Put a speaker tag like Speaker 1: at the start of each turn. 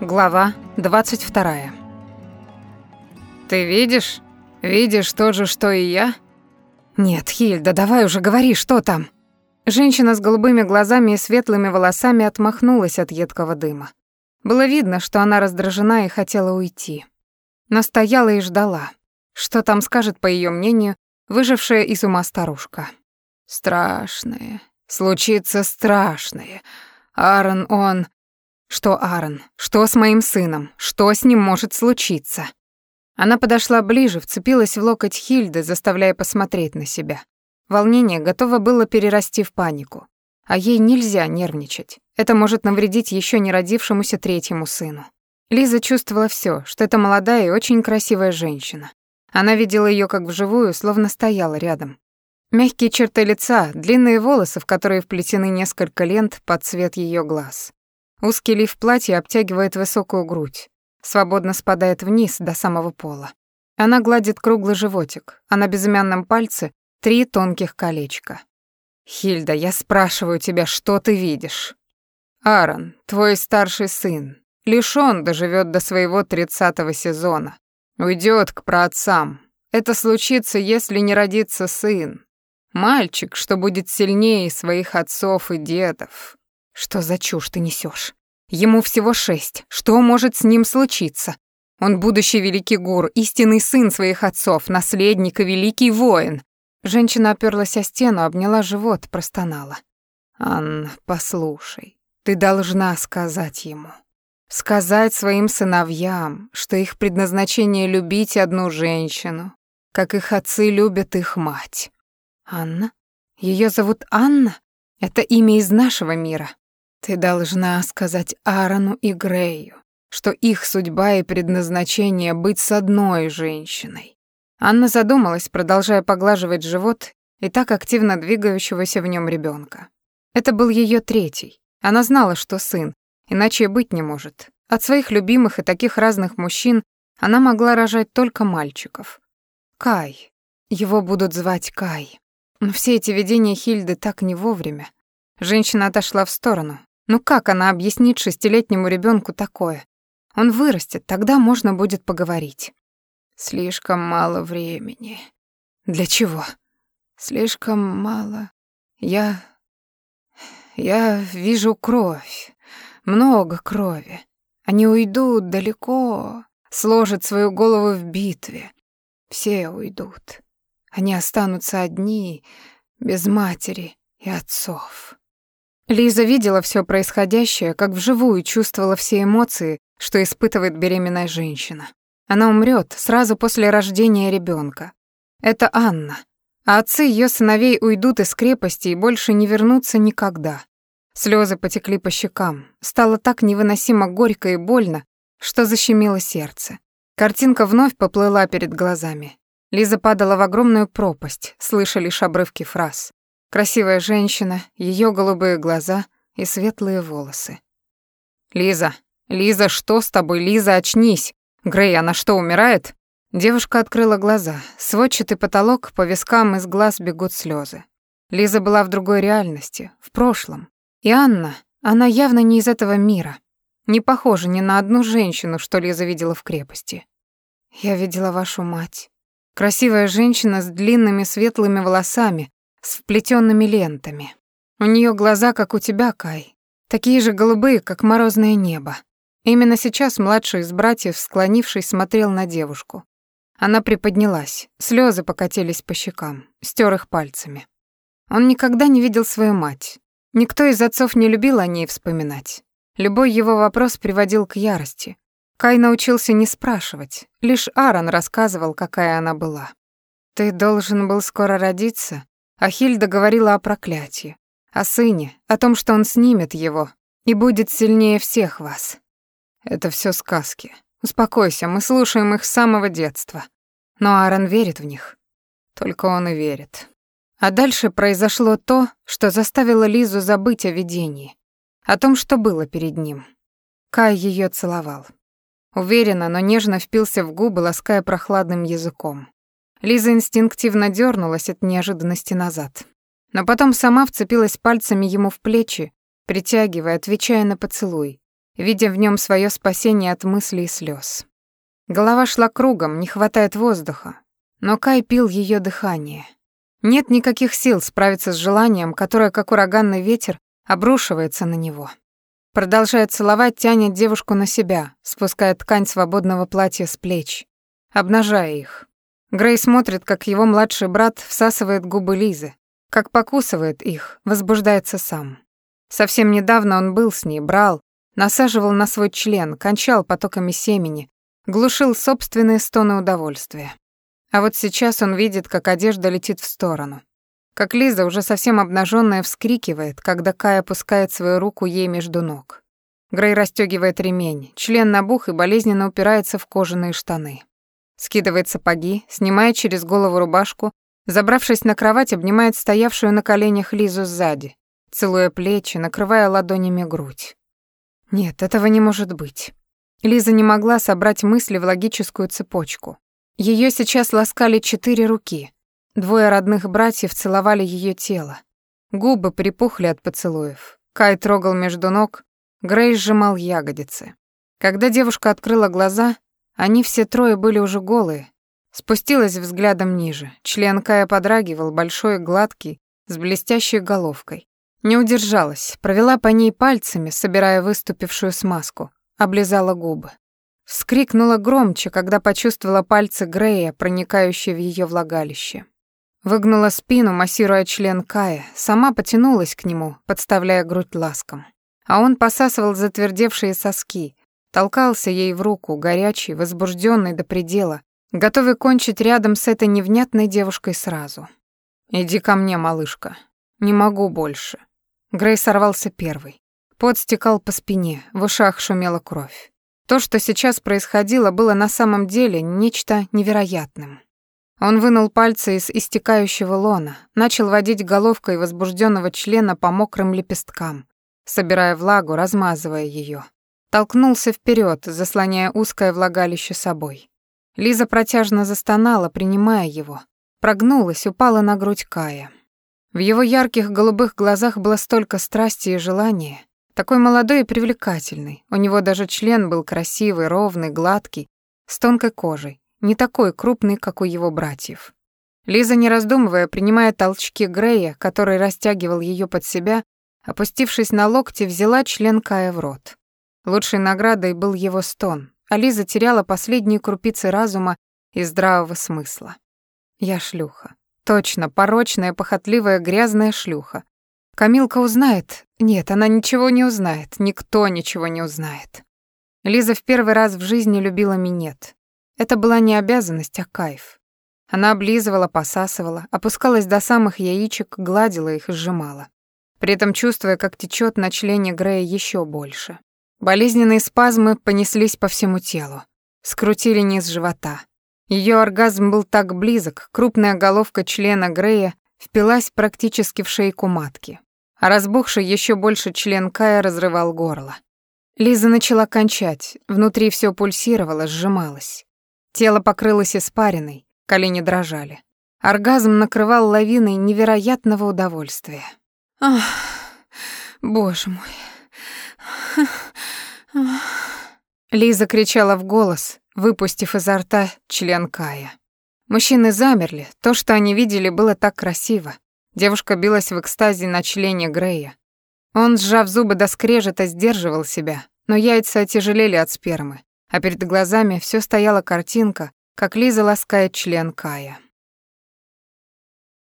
Speaker 1: Глава 22. «Ты видишь? Видишь то же, что и я?» «Нет, Хильда, давай уже говори, что там?» Женщина с голубыми глазами и светлыми волосами отмахнулась от едкого дыма. Было видно, что она раздражена и хотела уйти. Но стояла и ждала. Что там скажет, по ее мнению, выжившая из ума старушка. «Страшное. Случится страшное. Аарон, он...» Что Аарон? Что с моим сыном? Что с ним может случиться? Она подошла ближе, вцепилась в локоть Хильды, заставляя посмотреть на себя. Волнение готово было перерасти в панику. А ей нельзя нервничать. Это может навредить еще не родившемуся третьему сыну. Лиза чувствовала все, что это молодая и очень красивая женщина. Она видела ее как вживую, словно стояла рядом. Мягкие черты лица, длинные волосы, в которые вплетены несколько лент под цвет ее глаз. Узкий лиф платья обтягивает высокую грудь, свободно спадает вниз до самого пола. Она гладит круглый животик, а на безымянном пальце три тонких колечка. «Хильда, я спрашиваю тебя, что ты видишь?» «Аарон, твой старший сын, лишь он доживет до своего тридцатого сезона. Уйдет к праотцам. Это случится, если не родится сын. Мальчик, что будет сильнее своих отцов и дедов. Что за чушь ты несешь? Ему всего шесть. Что может с ним случиться? Он будущий великий гур, истинный сын своих отцов, наследник и великий воин. Женщина оперлась о стену, обняла живот, простонала. «Анна, послушай, ты должна сказать ему. Сказать своим сыновьям, что их предназначение любить одну женщину, как их отцы любят их мать. Анна? Ее зовут Анна? Это имя из нашего мира. Ты должна сказать Аарону и Грею, что их судьба и предназначение быть с одной женщиной. Анна задумалась, продолжая поглаживать живот и так активно двигающегося в нем ребенка. Это был ее третий. Она знала, что сын, иначе и быть не может. От своих любимых и таких разных мужчин она могла рожать только мальчиков. Кай. Его будут звать Кай. Но все эти видения Хильды так не вовремя. Женщина отошла в сторону, ну как она объяснит шестилетнему ребенку такое? Он вырастет, тогда можно будет поговорить. Слишком мало времени. Для чего? Слишком мало. Я... Я вижу кровь. Много крови. Они уйдут далеко, сложат свою голову в битве. Все уйдут. Они останутся одни, без матери и отцов. Лиза видела все происходящее, как вживую чувствовала все эмоции, что испытывает беременная женщина. Она умрет сразу после рождения ребенка. Это Анна. А отцы ее сыновей уйдут из крепости и больше не вернутся никогда. Слезы потекли по щекам. Стало так невыносимо горько и больно, что защемило сердце. Картинка вновь поплыла перед глазами. Лиза падала в огромную пропасть, слыша лишь обрывки фраз. Красивая женщина, ее голубые глаза и светлые волосы. «Лиза, Лиза, что с тобой? Лиза, очнись! Грей, она что, умирает?» Девушка открыла глаза. Сводчатый потолок, по вискам из глаз бегут слезы. Лиза была в другой реальности, в прошлом. И Анна, она явно не из этого мира. Не похожа ни на одну женщину, что Лиза видела в крепости. «Я видела вашу мать. Красивая женщина с длинными светлыми волосами, с вплетенными лентами. У нее глаза, как у тебя, Кай, такие же голубые, как морозное небо. Именно сейчас младший из братьев, склонившись, смотрел на девушку. Она приподнялась, слезы покатились по щекам, стер их пальцами. Он никогда не видел свою мать. Никто из отцов не любил о ней вспоминать. Любой его вопрос приводил к ярости. Кай научился не спрашивать, лишь Аарон рассказывал, какая она была. «Ты должен был скоро родиться, а Хильда говорила о проклятии, о сыне, о том, что он снимет его и будет сильнее всех вас. Это все сказки. Успокойся, мы слушаем их с самого детства. Но Аарон верит в них. Только он и верит. А дальше произошло то, что заставило Лизу забыть о видении, о том, что было перед ним. Кай ее целовал. Уверенно, но нежно впился в губы, лаская прохладным языком. Лиза инстинктивно дернулась от неожиданности назад. Но потом сама вцепилась пальцами ему в плечи, притягивая, отвечая на поцелуй. видя в нем свое спасение от мыслей и слез. Голова шла кругом, не хватает воздуха, но Кай пил ее дыхание. Нет никаких сил справиться с желанием, которое, как ураганный ветер, обрушивается на него. Продолжая целовать, тянет девушку на себя, спуская ткань свободного платья с плеч, обнажая их. Грей смотрит, как его младший брат всасывает губы Лизы, как покусывает их, возбуждается сам. Совсем недавно он был с ней, брал, насаживал на свой член, кончал потоками семени, глушил собственные стоны удовольствия. А вот сейчас он видит, как одежда летит в сторону. Как Лиза, уже совсем обнаженная, вскрикивает, когда Кай опускает свою руку ей между ног. Грей расстегивает ремень, член набух и болезненно упирается в кожаные штаны. Скидывает сапоги, снимает через голову рубашку, забравшись на кровать, обнимает стоявшую на коленях Лизу сзади, целуя плечи, накрывая ладонями грудь. Нет, этого не может быть. Лиза не могла собрать мысли в логическую цепочку. Ее сейчас ласкали четыре руки. Двое родных братьев целовали ее тело. Губы припухли от поцелуев. Кай трогал между ног, Грей сжимал ягодицы. Когда девушка открыла глаза, они все трое были уже голые. Спустилась взглядом ниже. Член Кая подрагивал, большой, гладкий, с блестящей головкой. Не удержалась, провела по ней пальцами, собирая выступившую смазку, облизала губы. Вскрикнула громче, когда почувствовала пальцы Грея, проникающие в ее влагалище. Выгнула спину, массируя член Кая, сама потянулась к нему, подставляя грудь ласком. А он посасывал затвердевшие соски, толкался ей в руку, горячий, возбужденный до предела, готовый кончить рядом с этой невнятной девушкой сразу. «Иди ко мне, малышка. Не могу больше». Грей сорвался первый. Пот стекал по спине, в ушах шумела кровь. То, что сейчас происходило, было на самом деле нечто невероятным. Он вынул пальцы из истекающего лона, начал водить головкой возбужденного члена по мокрым лепесткам, собирая влагу, размазывая ее. Толкнулся вперед, заслоняя узкое влагалище собой. Лиза протяжно застонала, принимая его. Прогнулась, упала на грудь Кая. В его ярких голубых глазах было столько страсти и желания, такой молодой и привлекательный. У него даже член был красивый, ровный, гладкий, с тонкой кожей, не такой крупный, как у его братьев. Лиза, не раздумывая, принимая толчки Грея, который растягивал ее под себя, опустившись на локти, взяла член Кая в рот. Лучшей наградой был его стон, а Лиза теряла последние крупицы разума и здравого смысла. Я шлюха. Точно, порочная, похотливая, грязная шлюха. Камилка узнает. Нет, она ничего не узнает. Никто ничего не узнает. Лиза в первый раз в жизни любила минет. Это была не обязанность, а кайф. Она облизывала, посасывала, опускалась до самых яичек, гладила их и сжимала. При этом чувствуя, как течет на члене Грея еще больше. Болезненные спазмы понеслись по всему телу. Скрутили низ живота. Ее оргазм был так близок, крупная головка члена Грея впилась практически в шейку матки а разбухший еще больше член Кая разрывал горло. Лиза начала кончать, внутри все пульсировало, сжималось. Тело покрылось испариной, колени дрожали. Оргазм накрывал лавиной невероятного удовольствия. Ах, боже мой. Лиза кричала в голос, выпустив изо рта член Кая. Мужчины замерли, то, что они видели, было так красиво. Девушка билась в экстазе на члене Грея. Он, сжав зубы до скрежета, сдерживал себя, но яйца отяжелели от спермы, а перед глазами все стояла картинка, как Лиза ласкает член Кая.